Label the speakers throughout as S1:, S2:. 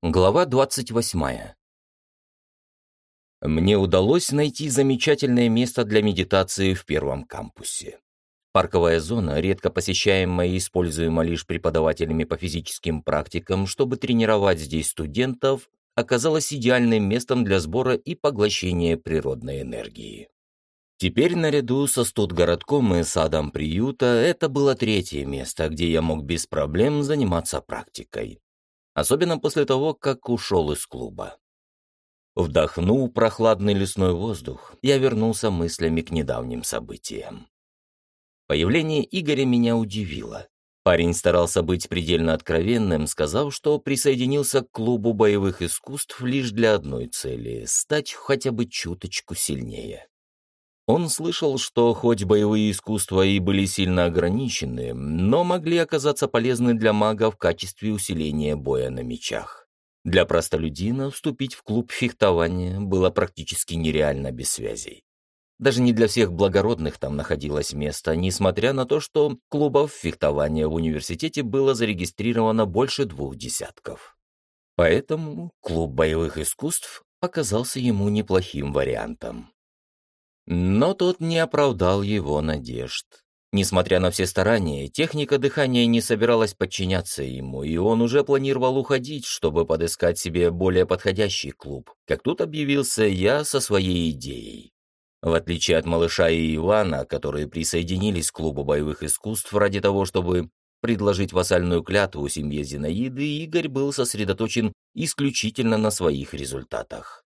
S1: Глава 28. Мне удалось найти замечательное место для медитации в первом кампусе. Парковая зона, редко посещаемая и используемая лишь преподавателями по физическим практикам, чтобы тренировать здесь студентов, оказалась идеальным местом для сбора и поглощения природной энергии. Теперь наряду со студгородком и садом приюта это было третье место, где я мог без проблем заниматься практикой особенно после того, как ушел из клуба. Вдохнул прохладный лесной воздух, я вернулся мыслями к недавним событиям. Появление Игоря меня удивило. Парень старался быть предельно откровенным, сказав, что присоединился к клубу боевых искусств лишь для одной цели — стать хотя бы чуточку сильнее. Он слышал, что хоть боевые искусства и были сильно ограничены, но могли оказаться полезны для мага в качестве усиления боя на мечах. Для простолюдина вступить в клуб фехтования было практически нереально без связей. Даже не для всех благородных там находилось место, несмотря на то, что клубов фехтования в университете было зарегистрировано больше двух десятков. Поэтому клуб боевых искусств оказался ему неплохим вариантом. Но тот не оправдал его надежд. Несмотря на все старания, техника дыхания не собиралась подчиняться ему, и он уже планировал уходить, чтобы подыскать себе более подходящий клуб, как тут объявился я со своей идеей. В отличие от малыша и Ивана, которые присоединились к клубу боевых искусств ради того, чтобы предложить вассальную клятву семье Зинаиды, Игорь был сосредоточен исключительно на своих результатах.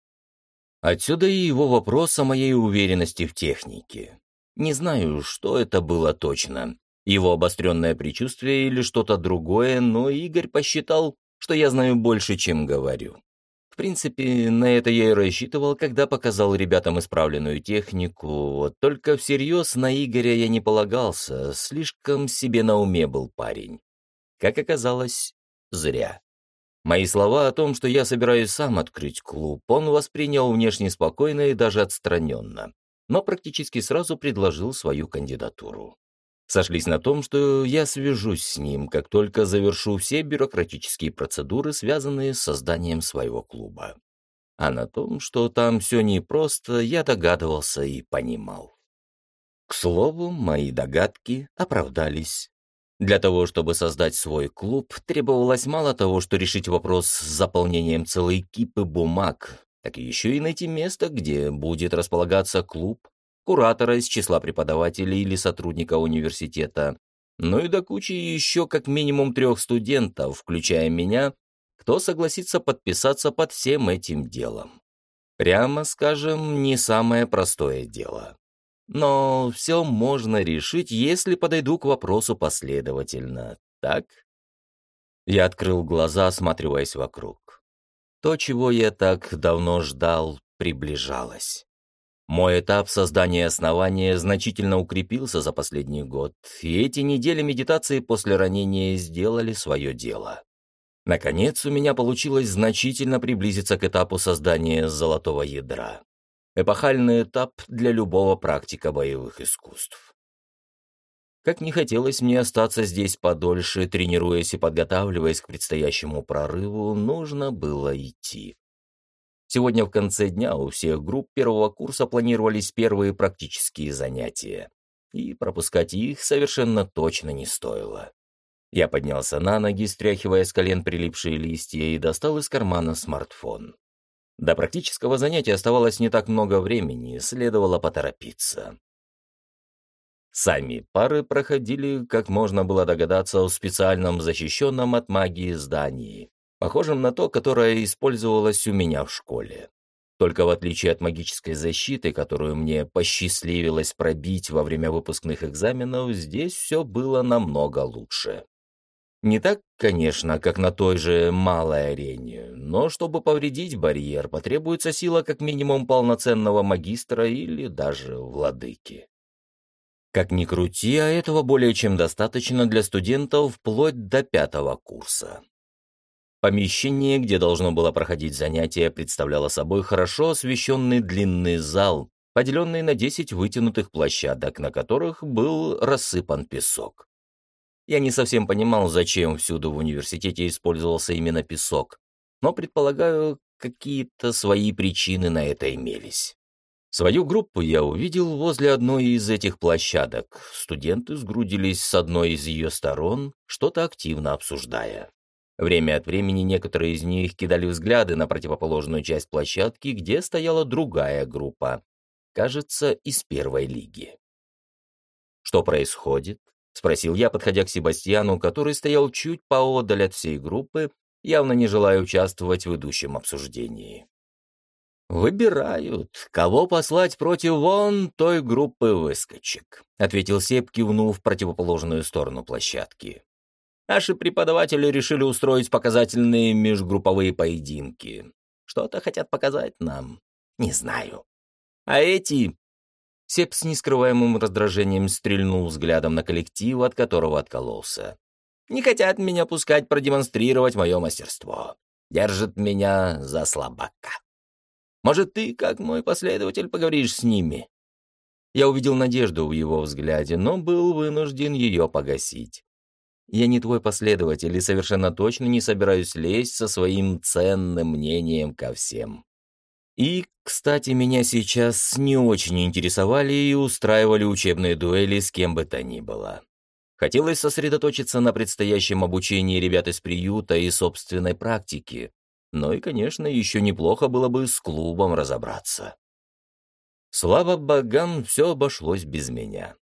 S1: Отсюда и его вопрос о моей уверенности в технике. Не знаю, что это было точно. Его обостренное предчувствие или что-то другое, но Игорь посчитал, что я знаю больше, чем говорю. В принципе, на это я и рассчитывал, когда показал ребятам исправленную технику, вот только всерьез на Игоря я не полагался, слишком себе на уме был парень. Как оказалось, зря. Мои слова о том, что я собираюсь сам открыть клуб, он воспринял внешне спокойно и даже отстраненно, но практически сразу предложил свою кандидатуру. Сошлись на том, что я свяжусь с ним, как только завершу все бюрократические процедуры, связанные с созданием своего клуба. А на том, что там все непросто, я догадывался и понимал. К слову, мои догадки оправдались. Для того, чтобы создать свой клуб, требовалось мало того, что решить вопрос с заполнением целой кипы бумаг, так еще и найти место, где будет располагаться клуб, куратора из числа преподавателей или сотрудника университета, ну и до кучи еще как минимум трех студентов, включая меня, кто согласится подписаться под всем этим делом. Прямо скажем, не самое простое дело. Но все можно решить, если подойду к вопросу последовательно, так? Я открыл глаза, осматриваясь вокруг. То, чего я так давно ждал, приближалось. Мой этап создания основания значительно укрепился за последний год, и эти недели медитации после ранения сделали свое дело. Наконец, у меня получилось значительно приблизиться к этапу создания золотого ядра эпохальный этап для любого практика боевых искусств. Как не хотелось мне остаться здесь подольше, тренируясь и подготавливаясь к предстоящему прорыву, нужно было идти. Сегодня в конце дня у всех групп первого курса планировались первые практические занятия, и пропускать их совершенно точно не стоило. Я поднялся на ноги, стряхивая с колен прилипшие листья, и достал из кармана смартфон. До практического занятия оставалось не так много времени, следовало поторопиться. Сами пары проходили, как можно было догадаться, в специальном защищенном от магии здании, похожем на то, которое использовалось у меня в школе. Только в отличие от магической защиты, которую мне посчастливилось пробить во время выпускных экзаменов, здесь все было намного лучше. Не так, конечно, как на той же малой арене, но чтобы повредить барьер, потребуется сила как минимум полноценного магистра или даже владыки. Как ни крути, а этого более чем достаточно для студентов вплоть до пятого курса. Помещение, где должно было проходить занятие, представляло собой хорошо освещенный длинный зал, поделенный на 10 вытянутых площадок, на которых был рассыпан песок. Я не совсем понимал, зачем всюду в университете использовался именно песок. но, предполагаю, какие-то свои причины на это имелись. Свою группу я увидел возле одной из этих площадок. Студенты сгрудились с одной из ее сторон, что-то активно обсуждая. Время от времени некоторые из них кидали взгляды на противоположную часть площадки, где стояла другая группа, кажется, из первой лиги. «Что происходит?» — спросил я, подходя к Себастьяну, который стоял чуть поодаль от всей группы, явно не желая участвовать в идущем обсуждении. «Выбирают, кого послать против вон той группы выскочек», — ответил Сеп, кивнув в противоположную сторону площадки. Наши преподаватели решили устроить показательные межгрупповые поединки. Что-то хотят показать нам. Не знаю. А эти...» Сеп с нескрываемым раздражением стрельнул взглядом на коллектив, от которого откололся. «Не хотят меня пускать продемонстрировать мое мастерство. Держат меня за слабака. Может, ты, как мой последователь, поговоришь с ними?» Я увидел надежду в его взгляде, но был вынужден ее погасить. Я не твой последователь и совершенно точно не собираюсь лезть со своим ценным мнением ко всем. И, кстати, меня сейчас не очень интересовали и устраивали учебные дуэли с кем бы то ни было. Хотелось сосредоточиться на предстоящем обучении ребят из приюта и собственной практики. Ну и, конечно, еще неплохо было бы с клубом разобраться. Слава богам, все обошлось без меня.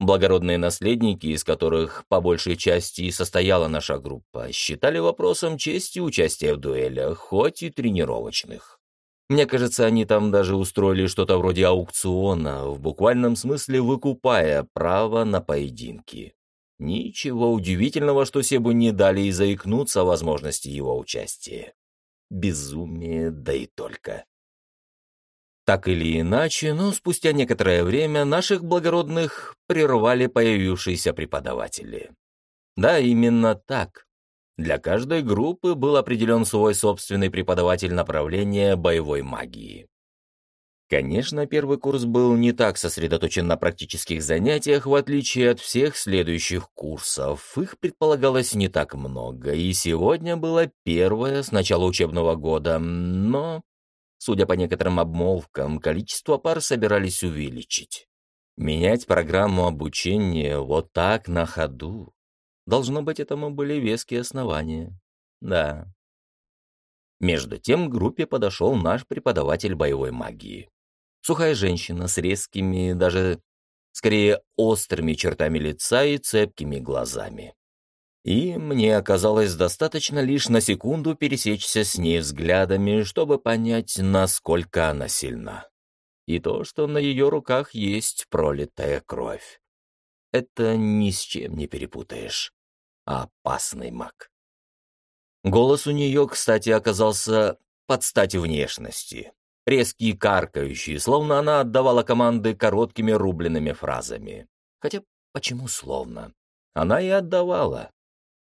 S1: Благородные наследники, из которых по большей части состояла наша группа, считали вопросом чести участия в дуэлях, хоть и тренировочных. Мне кажется, они там даже устроили что-то вроде аукциона, в буквальном смысле выкупая право на поединки. Ничего удивительного, что Себу не дали и заикнуться о возможности его участия. Безумие, да и только. Так или иначе, но спустя некоторое время наших благородных прервали появившиеся преподаватели. Да, именно так. Для каждой группы был определен свой собственный преподаватель направления боевой магии. Конечно, первый курс был не так сосредоточен на практических занятиях, в отличие от всех следующих курсов. Их предполагалось не так много, и сегодня было первое с начала учебного года, но Судя по некоторым обмолвкам, количество пар собирались увеличить. Менять программу обучения вот так на ходу. Должно быть, этому были веские основания. Да. Между тем к группе подошел наш преподаватель боевой магии. Сухая женщина с резкими, даже скорее острыми чертами лица и цепкими глазами. И мне оказалось достаточно лишь на секунду пересечься с ней взглядами, чтобы понять, насколько она сильна. И то, что на ее руках есть пролитая кровь. Это ни с чем не перепутаешь. Опасный маг. Голос у нее, кстати, оказался под стать внешности. Резкий, каркающий, словно она отдавала команды короткими рубленными фразами. Хотя почему словно? Она и отдавала.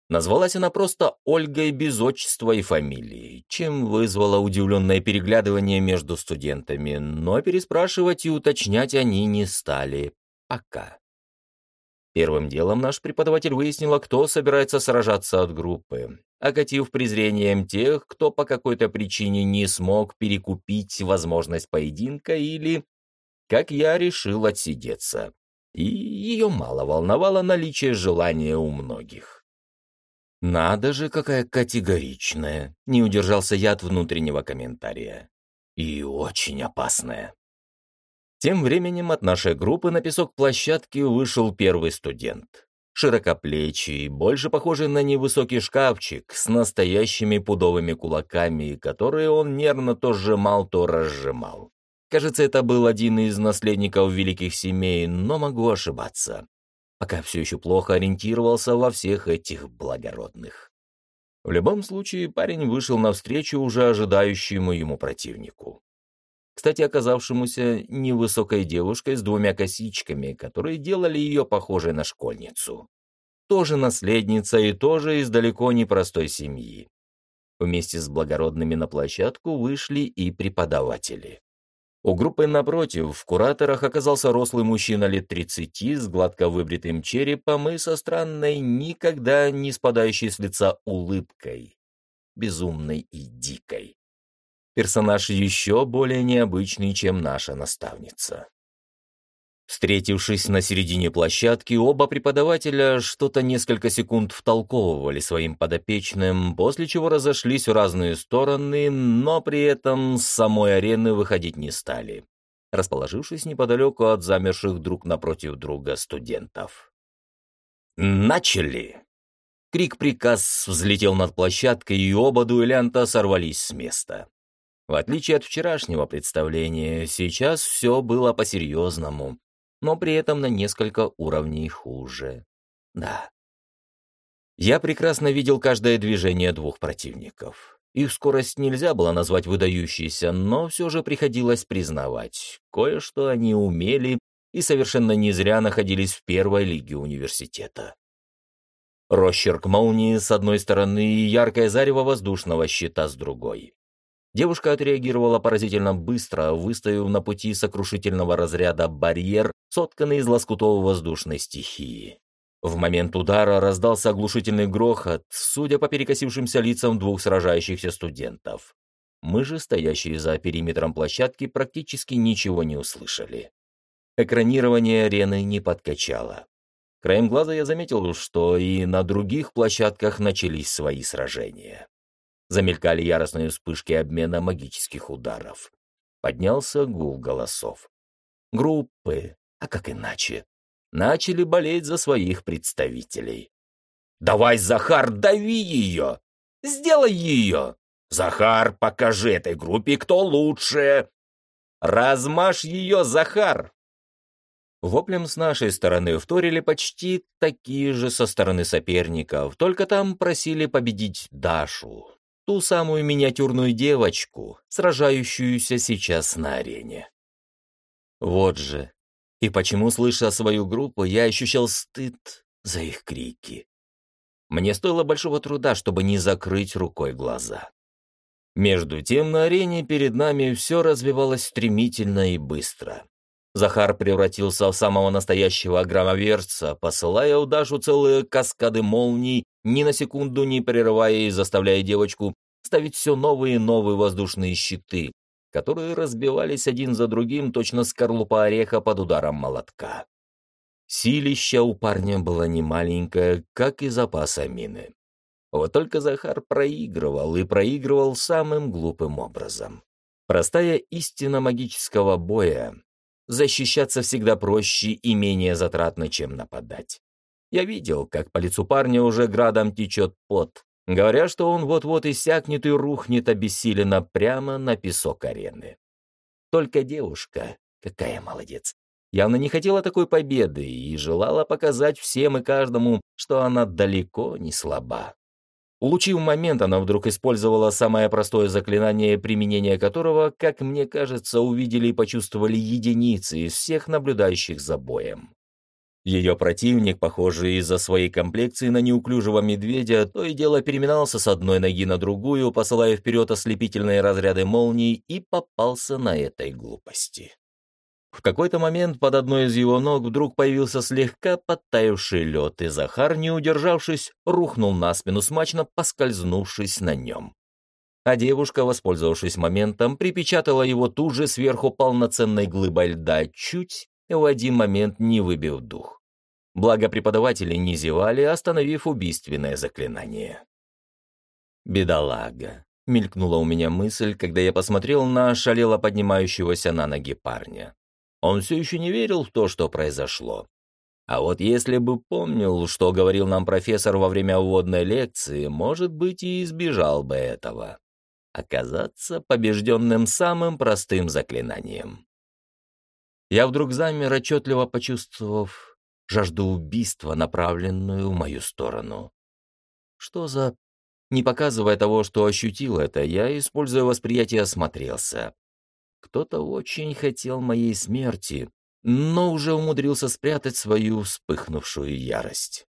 S1: Назвалась она просто Ольгой без отчества и фамилии, чем вызвало удивленное переглядывание между студентами, но переспрашивать и уточнять они не стали. Пока. Первым делом наш преподаватель выяснила, кто собирается сражаться от группы, окатив презрением тех, кто по какой-то причине не смог перекупить возможность поединка или, как я, решил отсидеться. И ее мало волновало наличие желания у многих. «Надо же, какая категоричная!» — не удержался я от внутреннего комментария. «И очень опасная». Тем временем от нашей группы на песок площадки вышел первый студент. Широкоплечий, больше похожий на невысокий шкафчик с настоящими пудовыми кулаками, которые он нервно то сжимал, то разжимал. Кажется, это был один из наследников великих семей, но могу ошибаться пока все еще плохо ориентировался во всех этих благородных. В любом случае, парень вышел навстречу уже ожидающему ему противнику. Кстати, оказавшемуся невысокой девушкой с двумя косичками, которые делали ее похожей на школьницу. Тоже наследница и тоже из далеко не простой семьи. Вместе с благородными на площадку вышли и преподаватели. У группы напротив в кураторах оказался рослый мужчина лет 30 с гладко выбритым черепом и со странной, никогда не спадающей с лица улыбкой. безумной и дикой. Персонаж еще более необычный, чем наша наставница. Встретившись на середине площадки, оба преподавателя что-то несколько секунд втолковывали своим подопечным, после чего разошлись в разные стороны, но при этом с самой арены выходить не стали, расположившись неподалеку от замерших друг напротив друга студентов. «Начали!» Крик-приказ взлетел над площадкой, и оба дуэлянта сорвались с места. В отличие от вчерашнего представления, сейчас все было по-серьезному, но при этом на несколько уровней хуже. Да. Я прекрасно видел каждое движение двух противников. Их скорость нельзя было назвать выдающейся, но все же приходилось признавать, кое-что они умели и совершенно не зря находились в первой лиге университета. Росчерк молнии с одной стороны и яркое зарево воздушного щита с другой. Девушка отреагировала поразительно быстро, выставив на пути сокрушительного разряда барьер, сотканный из лоскутов воздушной стихии. В момент удара раздался оглушительный грохот, судя по перекосившимся лицам двух сражающихся студентов. Мы же, стоящие за периметром площадки, практически ничего не услышали. Экранирование арены не подкачало. Краем глаза я заметил, что и на других площадках начались свои сражения. Замелькали яростные вспышки обмена магических ударов. Поднялся гул голосов. Группы, а как иначе, начали болеть за своих представителей. «Давай, Захар, дави ее! Сделай ее! Захар, покажи этой группе, кто лучше! Размажь ее, Захар!» Воплем с нашей стороны вторили почти такие же со стороны соперников, только там просили победить Дашу, ту самую миниатюрную девочку, сражающуюся сейчас на арене. Вот же. И почему, слыша свою группу, я ощущал стыд за их крики. Мне стоило большого труда, чтобы не закрыть рукой глаза. Между тем на арене перед нами все развивалось стремительно и быстро. Захар превратился в самого настоящего громоверца, посылая у Дашу целые каскады молний, ни на секунду не прерывая и заставляя девочку ставить все новые и новые воздушные щиты, которые разбивались один за другим, точно скорлупа ореха под ударом молотка. Силища у парня было немаленькое, как и запас амины. Вот только Захар проигрывал, и проигрывал самым глупым образом. Простая истина магического боя защищаться всегда проще и менее затратно, чем нападать. Я видел, как по лицу парня уже градом течет пот, говоря, что он вот-вот иссякнет и рухнет обессиленно прямо на песок арены. Только девушка, какая молодец, явно не хотела такой победы и желала показать всем и каждому, что она далеко не слаба. Улучив момент, она вдруг использовала самое простое заклинание, применение которого, как мне кажется, увидели и почувствовали единицы из всех наблюдающих за боем. Ее противник, похожий из-за своей комплекции на неуклюжего медведя, то и дело переминался с одной ноги на другую, посылая вперед ослепительные разряды молний, и попался на этой глупости. В какой-то момент под одной из его ног вдруг появился слегка подтаявший лед, и Захар, не удержавшись, рухнул на спину, смачно поскользнувшись на нем. А девушка, воспользовавшись моментом, припечатала его тут же сверху полноценной глыбой льда, чуть в один момент не выбив дух. Благо преподаватели не зевали, остановив убийственное заклинание. «Бедолага», — мелькнула у меня мысль, когда я посмотрел на шалело поднимающегося на ноги парня. Он все еще не верил в то, что произошло. А вот если бы помнил, что говорил нам профессор во время вводной лекции, может быть, и избежал бы этого. Оказаться побежденным самым простым заклинанием. Я вдруг замер, отчетливо почувствовав жажду убийства, направленную в мою сторону. Что за... Не показывая того, что ощутил это, я, используя восприятие, осмотрелся. Кто-то очень хотел моей смерти, но уже умудрился спрятать свою вспыхнувшую ярость.